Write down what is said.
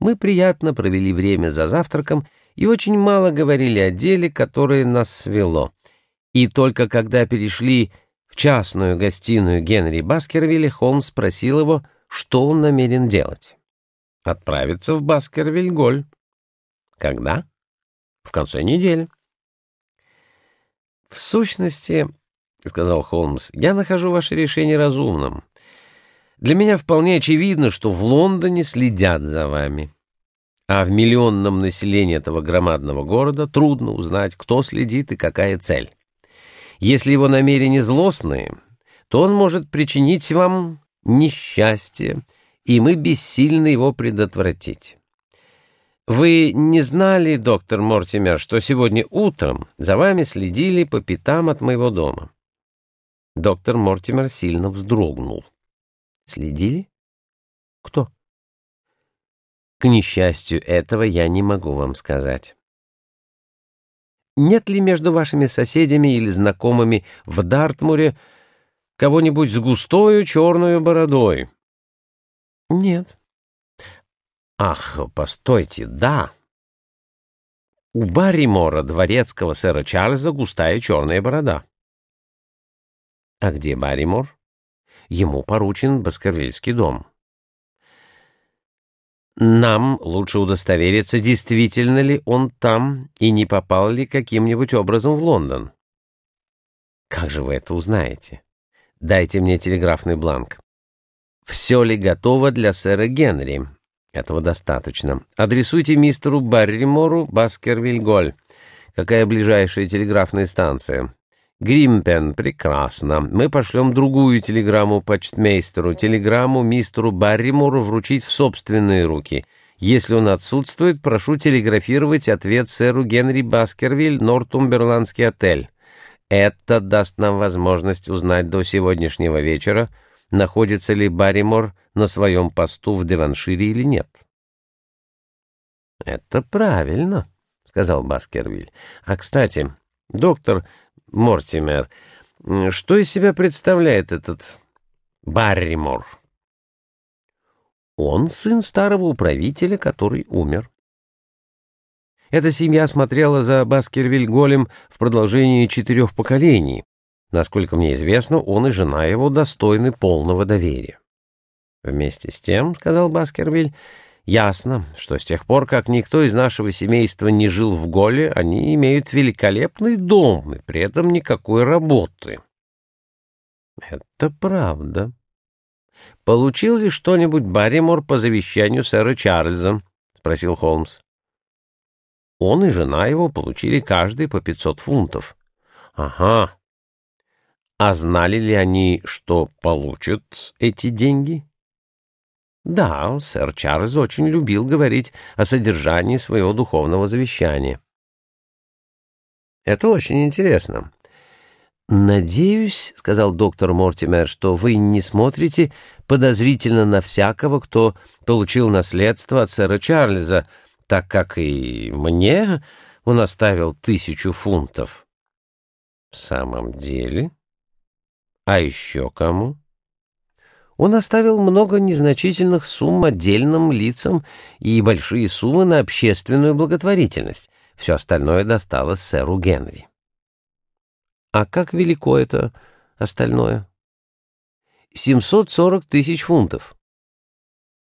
Мы приятно провели время за завтраком и очень мало говорили о деле, которое нас свело. И только когда перешли в частную гостиную Генри Баскервилля, Холмс спросил его, что он намерен делать. Отправиться в Баскервиль-Голь. Когда? В конце недели. В сущности, — сказал Холмс, — я нахожу ваше решение разумным. Для меня вполне очевидно, что в Лондоне следят за вами. А в миллионном населении этого громадного города трудно узнать, кто следит и какая цель. Если его намерения злостные, то он может причинить вам несчастье, и мы бессильны его предотвратить. Вы не знали, доктор Мортимер, что сегодня утром за вами следили по пятам от моего дома? Доктор Мортимер сильно вздрогнул. Следили? Кто? К несчастью, этого я не могу вам сказать. Нет ли между вашими соседями или знакомыми в Дартмуре кого-нибудь с густою черную бородой? Нет. Ах, постойте, да. У Барримора, дворецкого сэра Чарльза, густая черная борода. А где Барримор? Ему поручен Баскервильский дом. Нам лучше удостовериться, действительно ли он там и не попал ли каким-нибудь образом в Лондон. Как же вы это узнаете? Дайте мне телеграфный бланк. Все ли готово для сэра Генри? Этого достаточно. Адресуйте мистеру Барримору Баскервиль-Голь. Какая ближайшая телеграфная станция? Гримпен, прекрасно. Мы пошлем другую телеграмму почтмейстеру, телеграмму мистеру Барримору вручить в собственные руки. Если он отсутствует, прошу телеграфировать ответ сэру Генри Баскервиль, Нортумберландский отель. Это даст нам возможность узнать до сегодняшнего вечера, находится ли Барримор на своем посту в Деваншире или нет. «Это правильно», — сказал Баскервиль. «А, кстати, доктор, Мортимер, что из себя представляет этот Барримор? Он сын старого управителя, который умер. Эта семья смотрела за Баскервиль-Голем в продолжении четырех поколений. Насколько мне известно, он и жена его достойны полного доверия. Вместе с тем, — сказал Баскервиль, — Ясно, что с тех пор, как никто из нашего семейства не жил в Голе, они имеют великолепный дом и при этом никакой работы. Это правда. Получил ли что-нибудь Барримор по завещанию сэра Чарльза? спросил Холмс. Он и жена его получили каждый по пятьсот фунтов. Ага. А знали ли они, что получат эти деньги? Да, сэр Чарльз очень любил говорить о содержании своего духовного завещания. Это очень интересно. «Надеюсь, — сказал доктор Мортимер, — что вы не смотрите подозрительно на всякого, кто получил наследство от сэра Чарльза, так как и мне он оставил тысячу фунтов». «В самом деле? А еще кому?» Он оставил много незначительных сумм отдельным лицам и большие суммы на общественную благотворительность. Все остальное досталось сэру Генри. А как велико это остальное? 740 тысяч фунтов.